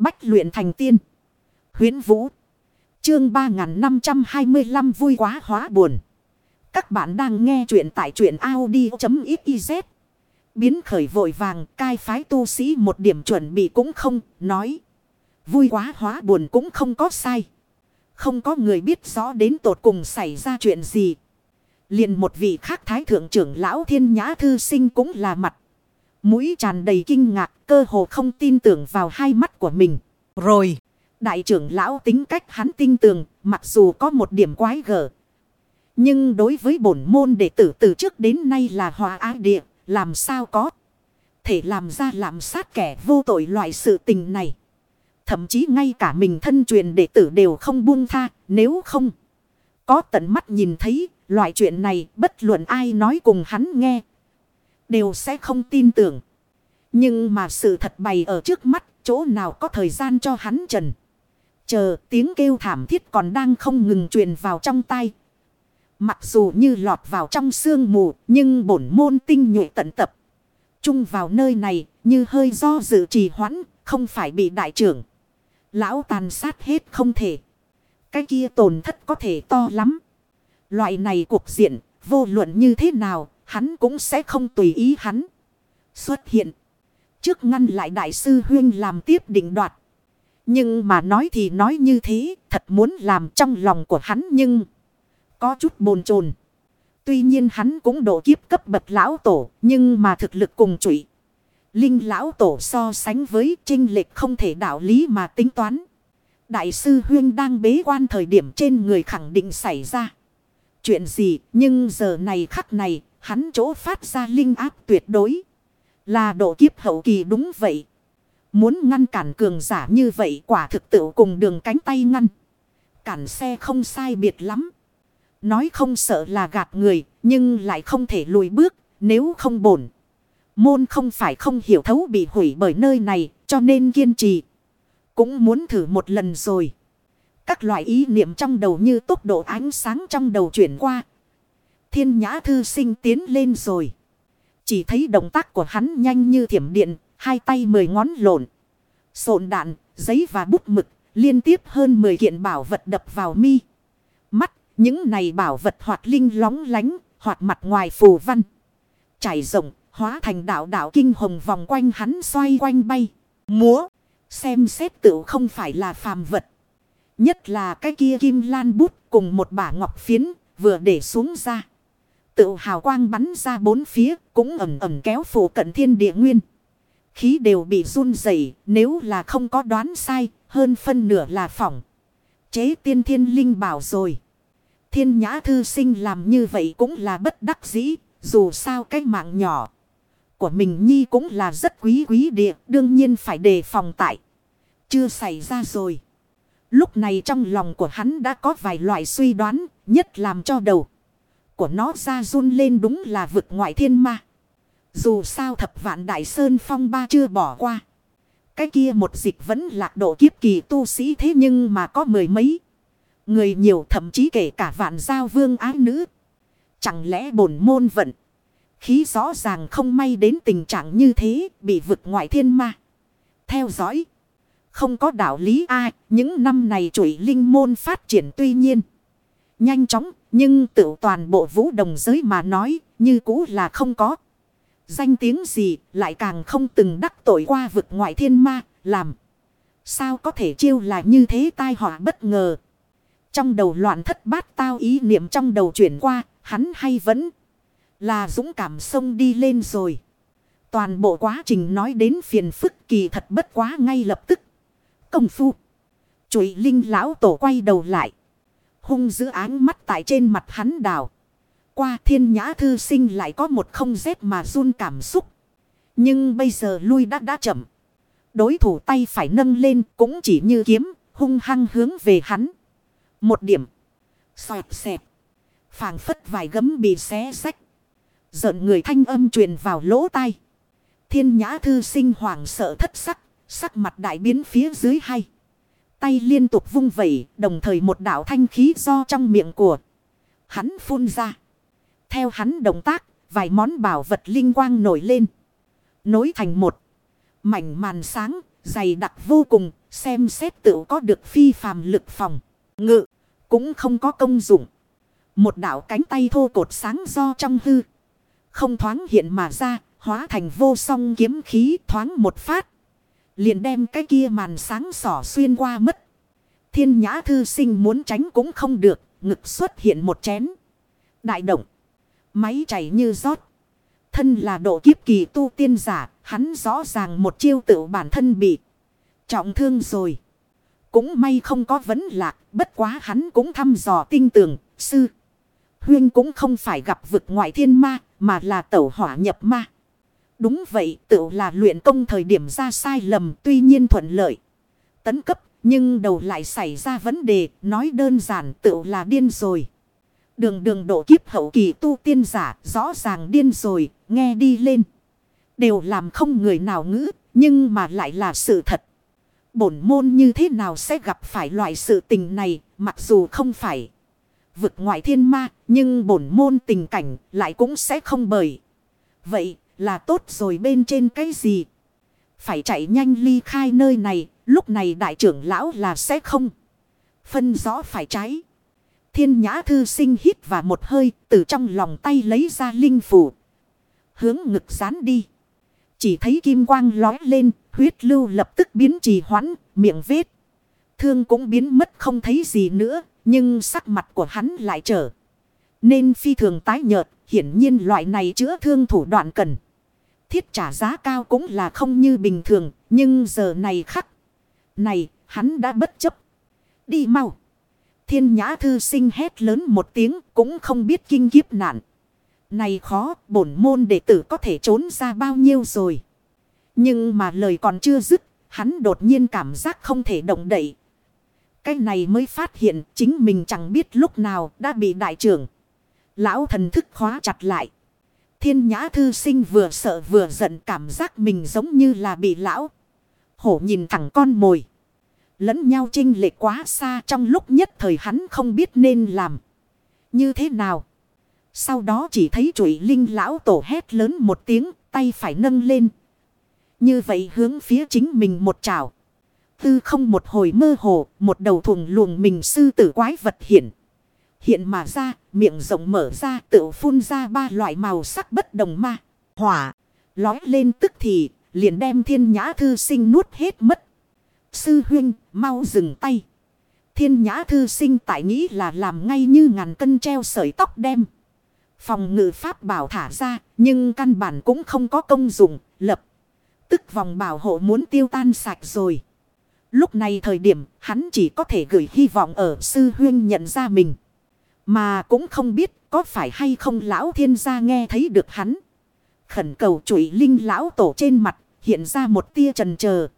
Bách luyện thành tiên. Huyến Vũ. Chương 3525 vui quá hóa buồn. Các bạn đang nghe truyện tại truyện Audi.xyz. Biến khởi vội vàng, cai phái tu sĩ một điểm chuẩn bị cũng không, nói. Vui quá hóa buồn cũng không có sai. Không có người biết rõ đến tột cùng xảy ra chuyện gì. liền một vị khác thái thượng trưởng lão thiên nhã thư sinh cũng là mặt. Mũi tràn đầy kinh ngạc cơ hồ không tin tưởng vào hai mắt của mình. Rồi, đại trưởng lão tính cách hắn tin tưởng mặc dù có một điểm quái gở. Nhưng đối với bổn môn đệ tử từ trước đến nay là hòa ái địa, làm sao có thể làm ra làm sát kẻ vô tội loại sự tình này. Thậm chí ngay cả mình thân truyền đệ tử đều không buông tha, nếu không có tận mắt nhìn thấy loại chuyện này bất luận ai nói cùng hắn nghe. Đều sẽ không tin tưởng. Nhưng mà sự thật bày ở trước mắt, chỗ nào có thời gian cho hắn trần. Chờ tiếng kêu thảm thiết còn đang không ngừng truyền vào trong tay. Mặc dù như lọt vào trong sương mù, nhưng bổn môn tinh nhuệ tận tập. trung vào nơi này, như hơi do dự trì hoãn, không phải bị đại trưởng. Lão tàn sát hết không thể. Cái kia tổn thất có thể to lắm. Loại này cuộc diện, vô luận như thế nào, hắn cũng sẽ không tùy ý hắn. Xuất hiện. Trước ngăn lại đại sư Huyên làm tiếp định đoạt. Nhưng mà nói thì nói như thế, thật muốn làm trong lòng của hắn nhưng có chút bồn chồn. Tuy nhiên hắn cũng độ kiếp cấp bậc lão tổ, nhưng mà thực lực cùng trụy. Linh lão tổ so sánh với trinh lệch không thể đạo lý mà tính toán. Đại sư Huyên đang bế quan thời điểm trên người khẳng định xảy ra. Chuyện gì nhưng giờ này khắc này hắn chỗ phát ra linh áp tuyệt đối. Là độ kiếp hậu kỳ đúng vậy. Muốn ngăn cản cường giả như vậy quả thực tự cùng đường cánh tay ngăn. Cản xe không sai biệt lắm. Nói không sợ là gạt người, nhưng lại không thể lùi bước, nếu không bổn. Môn không phải không hiểu thấu bị hủy bởi nơi này, cho nên kiên trì. Cũng muốn thử một lần rồi. Các loại ý niệm trong đầu như tốc độ ánh sáng trong đầu chuyển qua. Thiên nhã thư sinh tiến lên rồi. Chỉ thấy động tác của hắn nhanh như thiểm điện, hai tay mười ngón lộn. Sộn đạn, giấy và bút mực, liên tiếp hơn 10 kiện bảo vật đập vào mi. Mắt, những này bảo vật hoạt linh lóng lánh, hoạt mặt ngoài phù văn. Trải rộng, hóa thành đạo đạo kinh hồng vòng quanh hắn xoay quanh bay. Múa, xem xét tự không phải là phàm vật. Nhất là cái kia kim lan bút cùng một bả ngọc phiến vừa để xuống ra. Tự hào quang bắn ra bốn phía cũng ẩm ẩm kéo phủ cận thiên địa nguyên. Khí đều bị run rẩy nếu là không có đoán sai hơn phân nửa là phỏng. Chế tiên thiên linh bảo rồi. Thiên nhã thư sinh làm như vậy cũng là bất đắc dĩ. Dù sao cái mạng nhỏ của mình nhi cũng là rất quý quý địa. Đương nhiên phải đề phòng tại. Chưa xảy ra rồi. Lúc này trong lòng của hắn đã có vài loại suy đoán, nhất làm cho đầu của nó ra run lên đúng là vực ngoại thiên ma. Dù sao thập vạn đại sơn phong ba chưa bỏ qua. Cái kia một dịch vẫn lạc độ kiếp kỳ tu sĩ thế nhưng mà có mười mấy. Người nhiều thậm chí kể cả vạn giao vương ái nữ. Chẳng lẽ bổn môn vận. Khí rõ ràng không may đến tình trạng như thế bị vực ngoại thiên ma. Theo dõi. Không có đạo lý ai, những năm này chuỗi linh môn phát triển tuy nhiên. Nhanh chóng, nhưng tự toàn bộ vũ đồng giới mà nói, như cũ là không có. Danh tiếng gì, lại càng không từng đắc tội qua vực ngoại thiên ma, làm. Sao có thể chiêu là như thế tai họa bất ngờ. Trong đầu loạn thất bát tao ý niệm trong đầu chuyển qua, hắn hay vẫn là dũng cảm sông đi lên rồi. Toàn bộ quá trình nói đến phiền phức kỳ thật bất quá ngay lập tức công phu. Chuỗi linh lão tổ quay đầu lại. Hung giữ áng mắt tại trên mặt hắn đào. Qua thiên nhã thư sinh lại có một không dép mà run cảm xúc. Nhưng bây giờ lui đã đã chậm. Đối thủ tay phải nâng lên cũng chỉ như kiếm, hung hăng hướng về hắn. Một điểm. Xoẹt xẹt. phảng phất vài gấm bị xé sách. Giận người thanh âm truyền vào lỗ tai. Thiên nhã thư sinh hoảng sợ thất sắc. Sắc mặt đại biến phía dưới hay. Tay liên tục vung vẩy, đồng thời một đạo thanh khí do trong miệng của hắn phun ra. Theo hắn động tác, vài món bảo vật linh quang nổi lên. Nối thành một. Mảnh màn sáng, dày đặc vô cùng, Xem xét tự có được phi phàm lực phòng. Ngự. Cũng không có công dụng. Một đạo cánh tay thô cột sáng do trong hư. Không thoáng hiện mà ra. Hóa thành vô song kiếm khí thoáng một phát. Liền đem cái kia màn sáng sỏ xuyên qua mất. Thiên nhã thư sinh muốn tránh cũng không được. Ngực xuất hiện một chén. Đại động. Máy chảy như rót. Thân là độ kiếp kỳ tu tiên giả. Hắn rõ ràng một chiêu tự bản thân bị. Trọng thương rồi. Cũng may không có vấn lạc. Bất quá hắn cũng thăm dò tinh tường. Sư. Huyên cũng không phải gặp vực ngoại thiên ma. Mà là tẩu hỏa nhập ma. Đúng vậy tự là luyện công thời điểm ra sai lầm. Tuy nhiên thuận lợi. Tấn cấp. Nhưng đầu lại xảy ra vấn đề. Nói đơn giản tự là điên rồi. Đường đường độ kiếp hậu kỳ tu tiên giả. Rõ ràng điên rồi. Nghe đi lên. Đều làm không người nào ngữ. Nhưng mà lại là sự thật. Bổn môn như thế nào sẽ gặp phải loại sự tình này, mặc dù không phải vực ngoại thiên ma, nhưng bổn môn tình cảnh lại cũng sẽ không bởi. Vậy là tốt rồi bên trên cái gì? Phải chạy nhanh ly khai nơi này, lúc này đại trưởng lão là sẽ không. Phân rõ phải trái. Thiên nhã thư sinh hít và một hơi từ trong lòng tay lấy ra linh phủ. Hướng ngực dán đi. Chỉ thấy kim quang lói lên, huyết lưu lập tức biến trì hoãn, miệng vết. Thương cũng biến mất không thấy gì nữa, nhưng sắc mặt của hắn lại trở. Nên phi thường tái nhợt, hiển nhiên loại này chữa thương thủ đoạn cần. Thiết trả giá cao cũng là không như bình thường, nhưng giờ này khắc. Này, hắn đã bất chấp. Đi mau. Thiên nhã thư sinh hét lớn một tiếng cũng không biết kinh kiếp nạn. Này khó, bổn môn đệ tử có thể trốn ra bao nhiêu rồi. Nhưng mà lời còn chưa dứt, hắn đột nhiên cảm giác không thể động đậy. Cái này mới phát hiện chính mình chẳng biết lúc nào đã bị đại trưởng. Lão thần thức khóa chặt lại. Thiên nhã thư sinh vừa sợ vừa giận cảm giác mình giống như là bị lão. Hổ nhìn thẳng con mồi. Lẫn nhau trinh lệ quá xa trong lúc nhất thời hắn không biết nên làm. Như thế nào? Sau đó chỉ thấy chuỗi linh lão tổ hét lớn một tiếng, tay phải nâng lên. Như vậy hướng phía chính mình một trào. Tư không một hồi mơ hồ, một đầu thùng luồng mình sư tử quái vật hiện. Hiện mà ra, miệng rộng mở ra tự phun ra ba loại màu sắc bất đồng ma. Hỏa, lói lên tức thì, liền đem thiên nhã thư sinh nuốt hết mất. Sư huynh, mau dừng tay. Thiên nhã thư sinh tại nghĩ là làm ngay như ngàn cân treo sợi tóc đem. Phòng ngự pháp bảo thả ra, nhưng căn bản cũng không có công dụng, lập. Tức vòng bảo hộ muốn tiêu tan sạch rồi. Lúc này thời điểm, hắn chỉ có thể gửi hy vọng ở sư huyên nhận ra mình. Mà cũng không biết có phải hay không lão thiên gia nghe thấy được hắn. Khẩn cầu chuỗi linh lão tổ trên mặt, hiện ra một tia trần chờ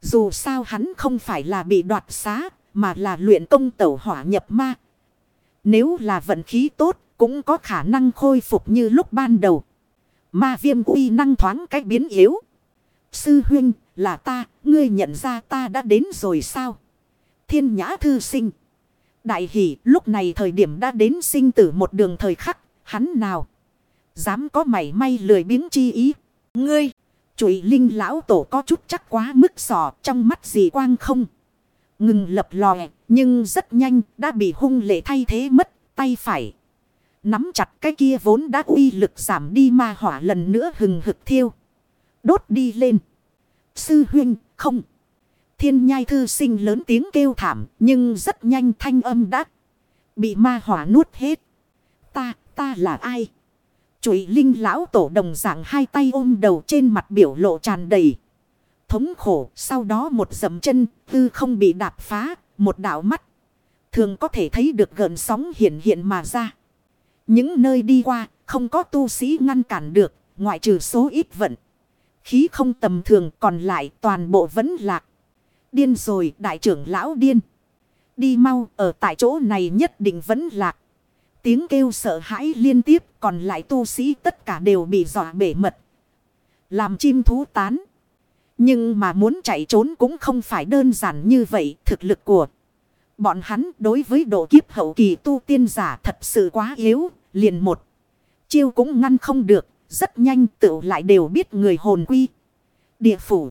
Dù sao hắn không phải là bị đoạt xá, mà là luyện công tẩu hỏa nhập ma. Nếu là vận khí tốt, cũng có khả năng khôi phục như lúc ban đầu. Ma viêm uy năng thoáng cách biến yếu. Sư huynh là ta, ngươi nhận ra ta đã đến rồi sao? Thiên nhã thư sinh. Đại hỷ lúc này thời điểm đã đến sinh tử một đường thời khắc, hắn nào? Dám có mảy may lười biếng chi ý. Ngươi, chuỗi linh lão tổ có chút chắc quá mức sò trong mắt gì quang không? Ngừng lập lòe, nhưng rất nhanh đã bị hung lệ thay thế mất, tay phải. Nắm chặt cái kia vốn đã uy lực giảm đi ma hỏa lần nữa hừng hực thiêu. Đốt đi lên. Sư huynh, không. Thiên nhai thư sinh lớn tiếng kêu thảm, nhưng rất nhanh thanh âm đắc. bị ma hỏa nuốt hết. Ta, ta là ai? Chuỷ linh lão tổ đồng dạng hai tay ôm đầu trên mặt biểu lộ tràn đầy. Thống khổ, sau đó một dầm chân, tư không bị đạp phá, một đảo mắt. Thường có thể thấy được gần sóng hiện hiện mà ra. Những nơi đi qua, không có tu sĩ ngăn cản được, ngoại trừ số ít vận. Khí không tầm thường còn lại toàn bộ vẫn lạc. Điên rồi, đại trưởng lão điên. Đi mau, ở tại chỗ này nhất định vẫn lạc. Tiếng kêu sợ hãi liên tiếp, còn lại tu sĩ tất cả đều bị dọa bể mật. Làm chim thú tán. Nhưng mà muốn chạy trốn cũng không phải đơn giản như vậy, thực lực của bọn hắn đối với độ kiếp hậu kỳ tu tiên giả thật sự quá yếu, liền một. Chiêu cũng ngăn không được. Rất nhanh tựu lại đều biết người hồn quy. Địa phủ.